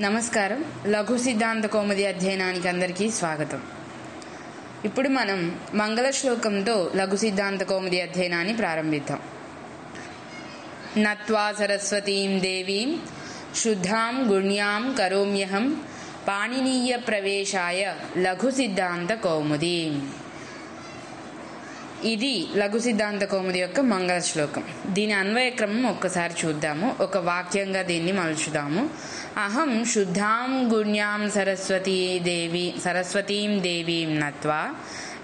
నమస్కారం. లఘు సిద్ధాంత కౌముది అధ్యయనానికి అందరికీ స్వాగతం. ఇప్పుడు మనం మంగళ శ్లోకంతో లఘు సిద్ధాంత కౌముది అధ్యయనాన్ని ప్రారంభిద్దాం. నత్వా సరస్వతీం దేవీం శుద్ధాం గుణ్యాం కరోమ్యహం పాణినీయ ప్రవేశాయ లఘు సిద్ధాంత కౌముదీం. ఇది లఘు సిద్ధాంత కౌముది యొక్క మంగళ శ్లోకం దీని అన్వయక్రమం ఒక్కసారి చూద్దాము. ఒక వాక్యంగా దీన్ని మలుచుదాము. అహం శుద్ధాం గుణ్యాం సరస్వతీ దేవి సరస్వతీం దేవీం నత్వా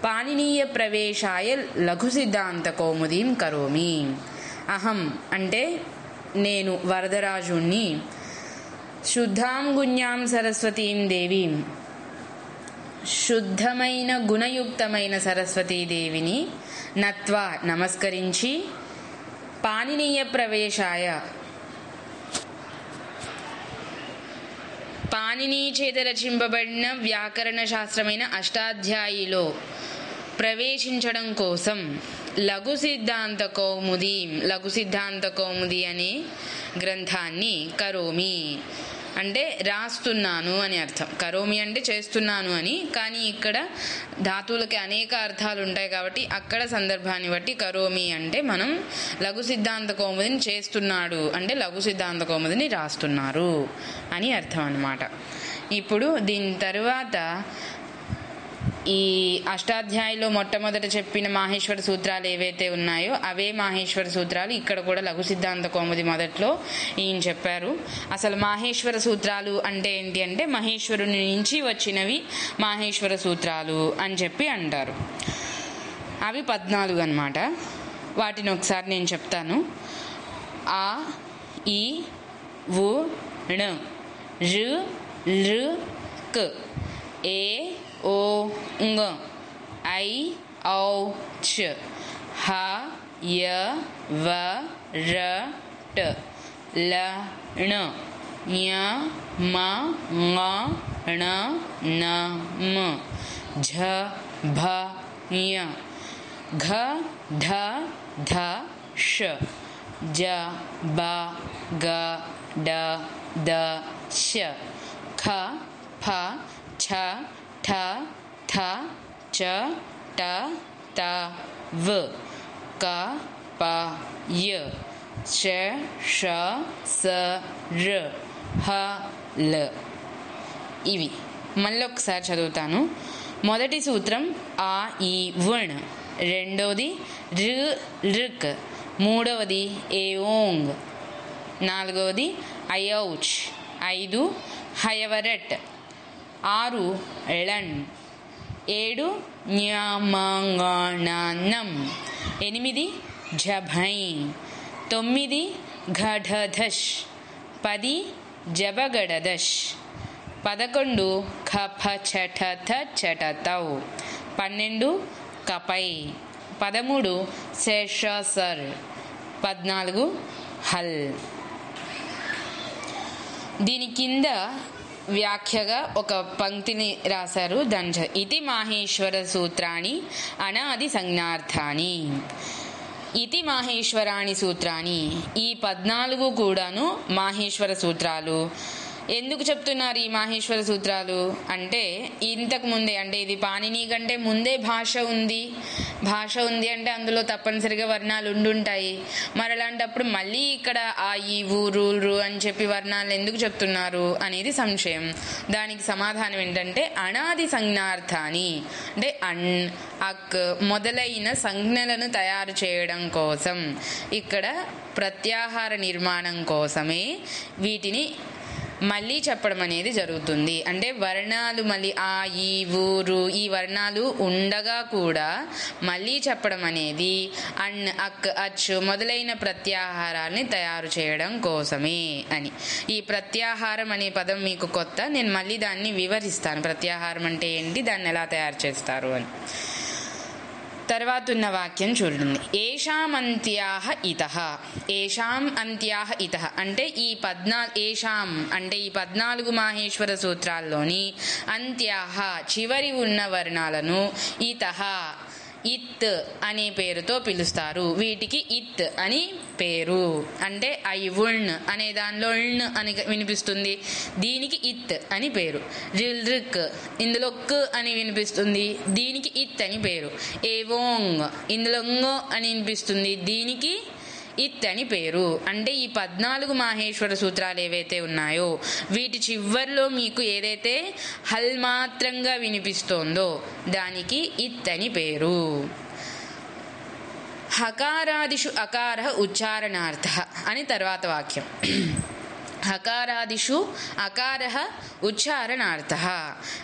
పాణినీయ ప్రవేశాయ లఘు సిద్ధాంత కౌముదీం కరోమి. అహం అంటే నేను వరదరాజుణ్ణి. శుద్ధాం గుణ్యాం సరస్వతీం దేవీం. శుద్ధమైన గుణయుక్తమైన సరస్వతీదేవిని నత్వా నమస్కరించి పాణినీయ ప్రవేశాయ. పాణిని చేత రచింపబడిన వ్యాకరణ శాస్త్రమైన అష్టాధ్యాయిలో ప్రవేశించడం కోసం లఘు సిద్ధాంత కౌముది లఘు సిద్ధాంత కౌముది అనే గ్రంథాన్ని కరోమి. అంటే రాస్తున్నాను అని అర్థం. కరోమి అంటే చేస్తున్నాను అని. కానీ ఇక్కడ ధాతువులకి అనేక అర్థాలు ఉంటాయి కాబట్టి అక్కడ సందర్భాన్ని బట్టి కరోమి అంటే మనం లఘు సిద్ధాంత కౌముదిని చేస్తున్నాడు అంటే లఘు సిద్ధాంత కౌముదిని రాస్తున్నారు అని అర్థం అన్నమాట. ఇప్పుడు దీని తరువాత ఈ అష్టాధ్యాయిలో మొట్టమొదట చెప్పిన మాహేశ్వర సూత్రాలు ఏవైతే ఉన్నాయో అవే మాహేశ్వర సూత్రాలు ఇక్కడ కూడా లఘు సిద్ధాంత కౌముది మొదట్లో ఈయన చెప్పారు. అసలు మాహేశ్వర సూత్రాలు అంటే ఏంటి అంటే మహేశ్వరుని నుంచి వచ్చినవి మాహేశ్వర సూత్రాలు అని చెప్పి అంటారు. అవి పద్నాలుగు అనమాట వాటిని ఒకసారి నేను చెప్తాను. ఆ ఈ ఉ ణ ఋ లృ క్ ఏ ఓ ంగ ఐ ఔ చ హ య వ ర ట ల ణ య మ ङ ణ న మ ఝ భ య ఘ ఢ ధ ష జ బ గ డ ద ష ఖ ఫ ఛ ఠ చ ట త వ క ప య శ ష స ర హ ల ఇవి. మళ్ళీ ఒకసారి చదువుతాను. మొదటి సూత్రం ఆ ఈ వణ్. రెండవది రిక్. మూడవది ఏఓంగ్. నాలుగవది అయౌచ్. ఐదు హయవరట్. ఆరు ఎళన్. ఏడు న్యమంగణనం ఎనిమిది జభై. తొమ్మిది ఘఢధష్ పది జబగడదష్ పదకొండు ఖఫ చఠథ చటతౌ పన్నెండు కపై. పదమూడు శేషసర్. పద్నాలుగు హల్. దీని కింద వ్యాఖ్యగా ఒక పంక్తిని రాశారు దంజ. ఇది మాహేశ్వర సూత్రాన్ని అనాది సంజ్ఞార్థాన్ని ఇతి మాహేశ్వరాణి సూత్రాన్ని ఈ పద్నాలుగు కూడాను మాహేశ్వర సూత్రాలు. ఎందుకు చెప్తున్నారు ఈ మాహేశ్వర సూత్రాలు? అంటే ఇంతకు ముందే అంటే ఇది పాణిని కంటే ముందే భాష ఉంది. భాష ఉంది అంటే అందులో తప్పనిసరిగా వర్ణాలు ఉండుంటాయి. మరి అలాంటప్పుడు మళ్ళీ ఇక్కడ ఆ ఈ ఊరు రు అని చెప్పి వర్ణాలు ఎందుకు చెప్తున్నారు అనేది సంశయం. దానికి సమాధానం ఏంటంటే అనాది సంజ్ఞార్థాన్ని అంటే అన్ అక్ మొదలైన సంజ్ఞలను తయారు చేయడం కోసం ఇక్కడ ప్రత్యాహార నిర్మాణం కోసమే వీటిని మళ్ళీ చెప్పడం అనేది జరుగుతుంది. అంటే వర్ణాలు మళ్ళీ ఆ ఈ ఊరు ఈ వర్ణాలు ఉండగా కూడా మళ్ళీ చెప్పడం అనేది అన్ అక్ అచ్ మొదలైన ప్రత్యాహారాన్ని తయారు చేయడం కోసమే అని. ఈ ప్రత్యాహారం అనే పదం మీకు కొత్త నేను మళ్ళీ దాన్ని వివరిస్తాను. ప్రత్యాహారం అంటే ఏంటి? దాన్ని ఎలా తయారు చేస్తారు అని. తర్వాత ఉన్న వాక్యం చూడండి. ఏషాం అంత్యాహ ఇత. ఏషాం అంత్యాహ ఇత. అంటే ఈ పద్నా ఏషాం అంటే ఈ పద్నాలుగు మాహేశ్వర సూత్రాల్లోని అంత్యాహ చివరి ఉన్న వర్ణాలను ఇత ఇత్ అనే పేరుతో పిలుస్తారు. వీటికి ఇత్ అని పేరు. అంటే ఐ ఉణ్ అనే దానిలో ణ్ అని వినిపిస్తుంది. దీనికి ఇత్ అని పేరు. రిల్ రిక్ ఇందులో క్ అని వినిపిస్తుంది. దీనికి ఇత్ అని పేరు. ఏవోంగ్ ఇందులో అని వినిపిస్తుంది. దీనికి ఇత్ అని పేరు. అంటే ఈ పద్నాలుగు మాహేశ్వర సూత్రాలు ఏవైతే ఉన్నాయో వీటి చివర్లో మీకు ఏదైతే హల్ మాత్రంగా వినిపిస్తోందో దానికి ఇత్ అని పేరు. హకారాదిషు అకార ఉచ్చారణార్థ అని తర్వాత వాక్యం. హకారాదిషు అకార ఉచ్చారణార్థ.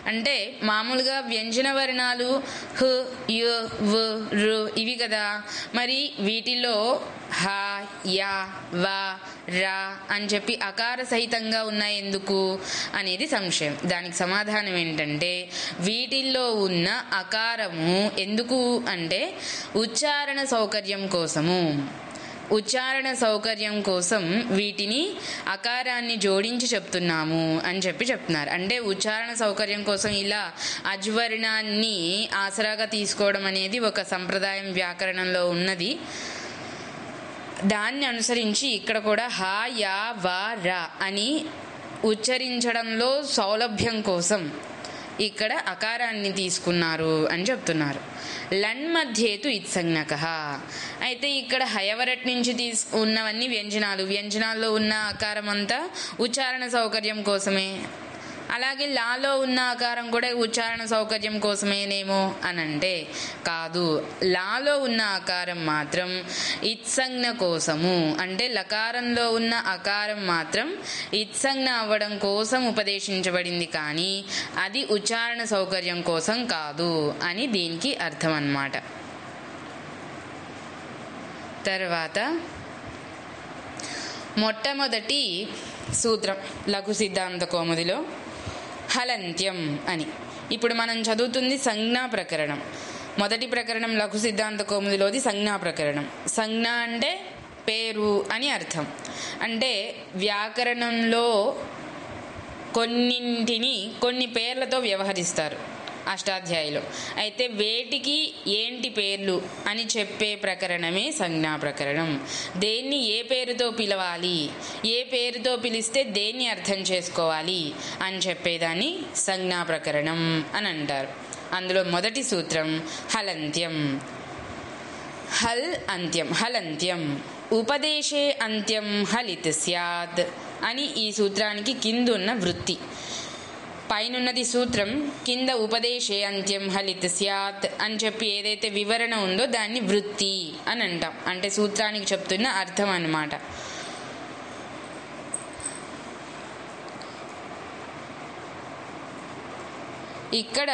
అంటే మామూలుగా వ్యంజన వర్ణాలు హ యు వ రు ఇవి కదా. మరి వీటిలో హ యా వ రా అని చెప్పి అకార సహితంగా ఉన్నాయి ఎందుకు అనేది సంశయం. దానికి సమాధానం ఏంటంటే వీటిల్లో ఉన్న అకారము ఎందుకు అంటే ఉచ్చారణ సౌకర్యం కోసము. ఉచ్చారణ సౌకర్యం కోసం వీటిని అకారాన్ని జోడించి చెప్తున్నాము అని చెప్పి చెప్తున్నారు. అంటే ఉచ్చారణ సౌకర్యం కోసం ఇలా అజ్వర్ణాన్ని ఆసరాగా తీసుకోవడం అనేది ఒక సంప్రదాయం వ్యాకరణంలో ఉన్నది. దాన్ని అనుసరించి ఇక్కడ కూడా హా యా వా రా అని ఉచ్చరించడంలో సౌలభ్యం కోసం ఇక్కడ అకారాన్ని తీసుకున్నారు అని చెప్తున్నారు. లన్ మధ్యేతు ఇత్సంజ్ఞక. అయితే ఇక్కడ హయవరట్ నుంచి తీసు ఉన్నవన్నీ వ్యంజనాలు. వ్యంజనాల్లో ఉన్న అకారం అంతా ఉచ్చారణ సౌకర్యం కోసమే. అలాగే లాలో ఉన్న ఆకారం కూడా ఉచ్చారణ సౌకర్యం కోసమేనేమో అనంటే కాదు. లాలో ఉన్న ఆకారం మాత్రం ఇత్సంజ్ఞ కోసము. అంటే లకారంలో ఉన్న ఆకారం మాత్రం ఇత్సంజ్ఞ అవ్వడం కోసం ఉపదేశించబడింది కానీ అది ఉచ్చారణ సౌకర్యం కోసం కాదు అని దీనికి అర్థం అన్నమాట తర్వాత మొట్టమొదటి సూత్రం లఘు సిద్ధాంత కోముదిలో హలంత్యం అని. ఇప్పుడు మనం చదువుతుంది సంజ్ఞా ప్రకరణం. మొదటి ప్రకరణం లఘు సిద్ధాంత కోముదిలోది సంజ్ఞా ప్రకరణం. సంజ్ఞ అంటే పేరు అని అర్థం. అంటే వ్యాకరణంలో కొన్నింటిని కొన్ని పేర్లతో వ్యవహరిస్తారు. అష్టాధ్యాయులు. అయితే వేటికి ఏంటి పేర్లు అని చెప్పే ప్రకరణమే సంజ్ఞా ప్రకరణం. దేన్ని ఏ పేరుతో పిలవాలి? ఏ పేరుతో పిలిస్తే దేన్ని అర్థం చేసుకోవాలి? అని చెప్పేదాన్ని సంజ్ఞా ప్రకరణం అని అంటారు. అందులో మొదటి సూత్రం హలంత్యం. హల్ అంత్యం. హలంత్యం. ఉపదేశే అంత్యం హలిత్ స్యాద్ అని ఈ సూత్రానికి కిందున్న వృత్తి. పైనున్నది సూత్రం కింద ఉపదేశే అంత్యం హలిత్ స్యాత్ అని చెప్పి ఏదైతే వివరణ ఉందో దాన్ని వృత్తి అని అంటాం. అంటే సూత్రానికి చెప్తున్న అర్థం అన్నమాట. ఇక్కడ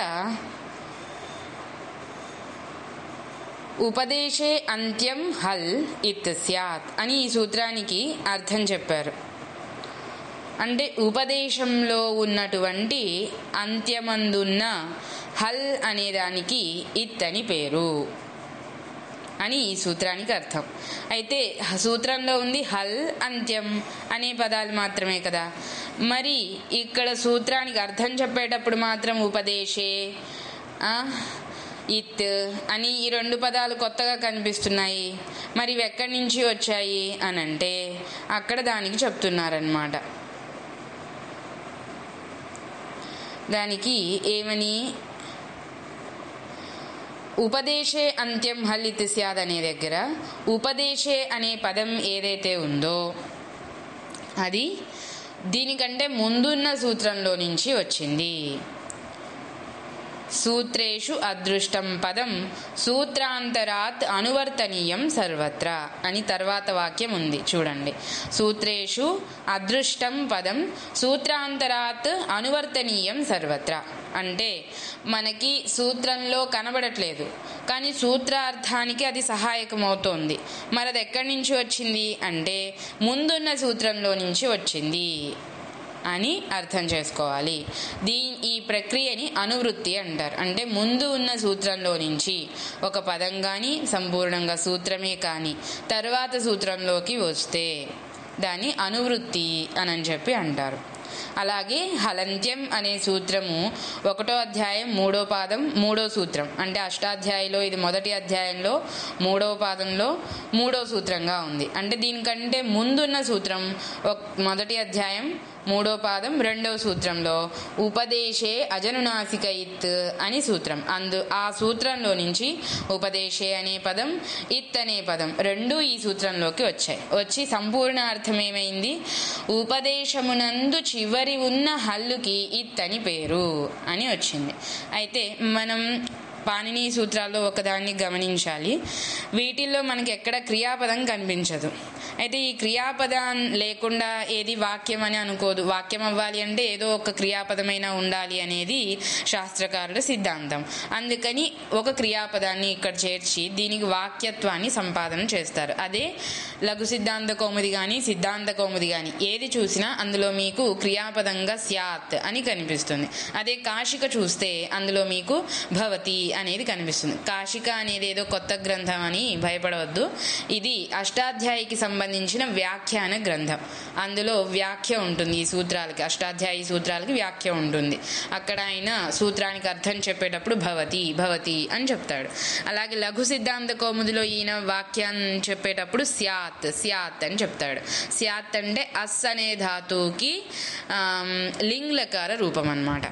ఉపదేశే అంత్యం హల్ ఇత్ స్యాత్ అని ఈ సూత్రానికి అర్థం చెప్పారు. అంటే ఉపదేశంలో ఉన్నటువంటి అంత్యమందున్న హల్ అనే దానికి ఇత్ అని పేరు అని ఈ సూత్రానికి అర్థం. అయితే సూత్రంలో ఉంది హల్ అంత్యం అనే పదాలు మాత్రమే కదా. మరి ఇక్కడ సూత్రానికి అర్థం చెప్పేటప్పుడు మాత్రం ఉపదేశే ఇత్ అని ఈ రెండు పదాలు కొత్తగా కనిపిస్తున్నాయి. మరి ఇవి ఎక్కడి నుంచి వచ్చాయి అని అంటే అక్కడ దానికి చెప్తున్నారనమాట దానికి ఏమని? ఉపదేశే అంత్యం హల్లిత్ సద్ అనే దగ్గర ఉపదేశే అనే పదం ఏదైతే ఉందో అది దీనికంటే ముందున్న సూత్రంలో నుంచి వచ్చింది. సూత్రేషు అదృష్టం పదం. సూత్రాంతరాత్ అనువర్తనీయం సర్వత్ర అని తర్వాత వాక్యం ఉంది. చూడండి. సూత్రేషు అదృష్టం పదం. సూత్రాంతరాత్ అనువర్తనీయం సర్వత్ర. అంటే మనకి సూత్రంలో కనబడట్లేదు. కానీ సూత్రార్థానికి అది సహాయకమవుతోంది. మరి అది ఎక్కడి నుంచి వచ్చింది? అంటే ముందున్న సూత్రంలో నుంచి వచ్చింది. అని అర్థం చేసుకోవాలి. దీని ఈ ప్రక్రియని అనువృత్తి అంటారు. అంటే ముందు ఉన్న సూత్రంలో నుంచి ఒక పదం కానీ సంపూర్ణంగా సూత్రమే కానీ తర్వాత సూత్రంలోకి వస్తే దాన్ని అనువృత్తి అని చెప్పి అంటారు. అలాగే హలంత్యం అనే సూత్రము ఒకటో అధ్యాయం మూడో పాదం మూడో సూత్రం. అంటే అష్టాధ్యాయిలో ఇది మొదటి అధ్యాయంలో మూడో పాదంలో మూడో సూత్రంగా ఉంది. అంటే దీనికంటే ముందున్న సూత్రం ఒక మొదటి అధ్యాయం మూడో పాదం రెండవ సూత్రంలో ఉపదేశే అజనునాసిక ఇత్ అని సూత్రం. అందు ఆ సూత్రంలో నుంచి ఉపదేశే అనే పదం ఇత్ అనే పదం రెండు ఈ సూత్రంలోకి వచ్చాయి. వచ్చి సంపూర్ణ అర్థం ఏమైంది ఉపదేశమునందు చివరి ఉన్న హల్లుకి ఇత్ అని పేరు అని వచ్చింది. అయితే మనం పాణిని సూత్రాల్లో ఒకదాన్ని గమనించాలి. వీటిల్లో మనకి ఎక్కడ క్రియాపదం కనిపించదు. అయితే ఈ క్రియాపదం లేకుండా ఏది వాక్యం అని అనుకోదు. వాక్యం అవ్వాలి అంటే ఏదో ఒక క్రియాపదమైనా ఉండాలి అనేది శాస్త్రకారుల సిద్ధాంతం. అందుకని ఒక క్రియాపదాన్ని ఇక్కడ చేర్చి దీనికి వాక్యత్వాన్ని సంపాదన చేస్తారు. అదే లఘు సిద్ధాంత కౌముది కానీ సిద్ధాంత కౌముది కానీ ఏది చూసినా అందులో మీకు క్రియాపదంగా స్యాత్ అని కనిపిస్తుంది. అదే కాశిక చూస్తే అందులో మీకు భవతి అనేది కనిపిస్తుంది. కాశిక అనేది ఏదో కొత్త గ్రంథం అని భయపడవద్దు. ఇది అష్టాధ్యాయికి సంబంధించిన వ్యాఖ్యాన గ్రంథం. అందులో వ్యాఖ్య ఉంటుంది ఈ సూత్రాలకి. అష్టాధ్యాయి సూత్రాలకి వ్యాఖ్య ఉంటుంది. అక్కడ ఆయన సూత్రానికి అర్థం చెప్పేటప్పుడు భవతి భవతి అని చెప్తాడు. అలాగే లఘు సిద్ధాంత కౌముదిలో ఈయన వాక్యాన్ని చెప్పేటప్పుడు స్యాత్ స్యాత్ అని చెప్తాడు. స్యాత్ అంటే అస్ అనే ధాతువుకి లింగ్లకార రూపం అన్నమాట.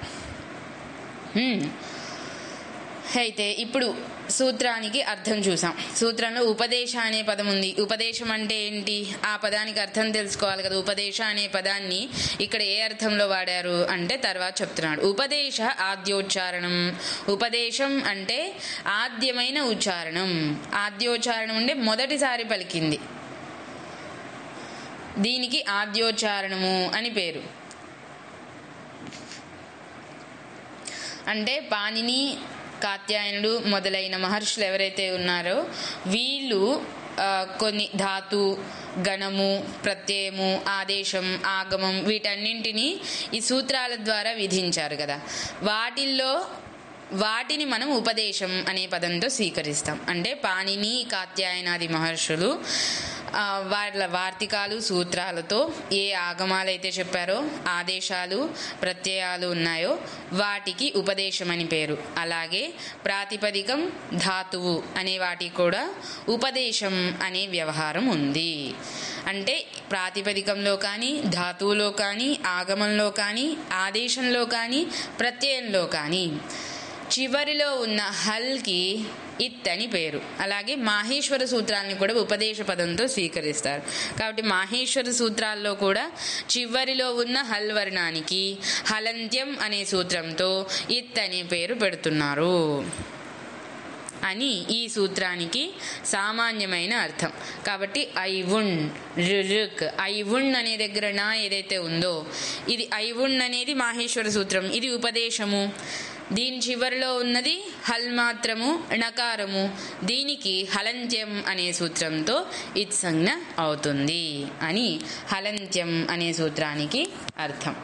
అయితే ఇప్పుడు సూత్రానికి అర్థం చూసాం. సూత్రంలో ఉపదేశ అనే పదం ఉంది. ఉపదేశం అంటే ఏంటి? ఆ పదానికి అర్థం తెలుసుకోవాలి కదా. ఉపదేశ అనే పదాన్ని ఇక్కడ ఏ అర్థంలో వాడారు అంటే తర్వాత చెప్తున్నాడు. ఉపదేశ ఆద్యోచ్చారణం. ఉపదేశం అంటే ఆద్యమైన ఉచ్చారణం. ఆద్యోచ్చారణం అంటే మొదటిసారి పలికింది. దీనికి ఆద్యోచ్చారణము అని పేరు. అంటే పాణిని కాత్యాయనుడు మొదలైన మహర్షులు ఎవరైతే ఉన్నారో వీళ్ళు కొన్ని ధాతు గణము ప్రత్యయము ఆదేశం ఆగమం వీటన్నింటినీ ఈ సూత్రాల ద్వారా విధించారు కదా. వాటిల్లో వాటిని మనం ఉపదేశం అనే పదంతో స్వీకరిస్తాం. అంటే పాణిని కాత్యాయనాది మహర్షులు వాళ్ళ వార్తికాలు సూత్రాలతో ఏ ఆగమాలు అయితే చెప్పారో ఆదేశాలు ప్రత్యయాలు ఉన్నాయో వాటికి ఉపదేశం అని పేరు. అలాగే ప్రాతిపదికం ధాతువు అనే వాటికి కూడా ఉపదేశం అనే వ్యవహారం ఉంది. అంటే ప్రాతిపదికంలో కానీ ధాతువులో కానీ ఆగమంలో కానీ ఆదేశంలో కానీ ప్రత్యయంలో కానీ చివరిలో ఉన్న హల్కి ఇత్ అని పేరు. అలాగే మాహేశ్వర సూత్రాన్ని కూడా ఉపదేశ పదంతో స్వీకరిస్తారు. కాబట్టి మాహేశ్వర సూత్రాల్లో కూడా చివరిలో ఉన్న హల్ వర్ణానికి హలంత్యం అనే సూత్రంతో ఇత్ అనే పేరు పెడుతున్నారు. అని ఈ సూత్రానికి సామాన్యమైన అర్థం. కాబట్టి ఐవుణ్ రుక్ ఐవుణ్ అనే దగ్గర నా ఏదైతే ఉందో ఇది ఐవుణ్ అనేది మాహేశ్వర సూత్రం. ఇది ఉపదేశము. దీని చివరిలో ఉన్నది హల్ మాత్రము ణకారము. దీనికి హలంత్యం అనే సూత్రంతో ఇత్సంజ్ఞ అవుతుంది అని హలంత్యం అనే సూత్రానికి అర్థం.